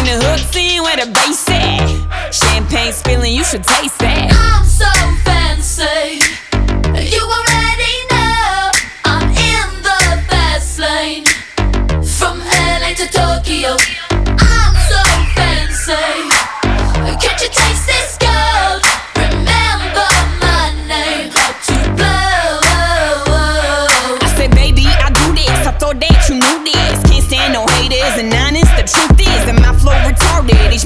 Bring the hooks in where the bass at. Champagne spilling, you should taste that. I'm so fancy. You already know I'm in the fast lane. From LA to Tokyo. I'm so fancy. Can't you taste this gold? Remember my name. How to blow. I said, baby, I do this. I thought that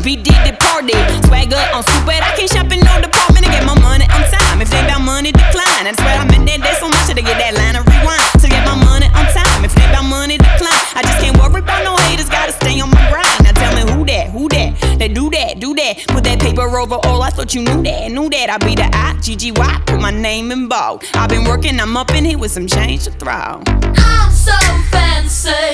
retarded. HBD departed. Swagger on stupid. I can't shop in no department to get my money on time. If they about money, decline. That's where I'm in that. There's so much to get that line of rewind. To get my money on time. If they about money, decline. I just can't worry about no haters. Gotta stay on my grind. Now tell me who that, who that. They do that, do that. Put that paper over all. I thought you knew that, knew that. I be the I, G G Y. Put my name in bold. I've been working, I'm up in here with some change to throw. I'm so fancy.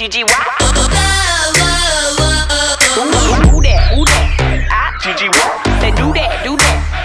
G G Y. That? That? Ah, Say do that, do that.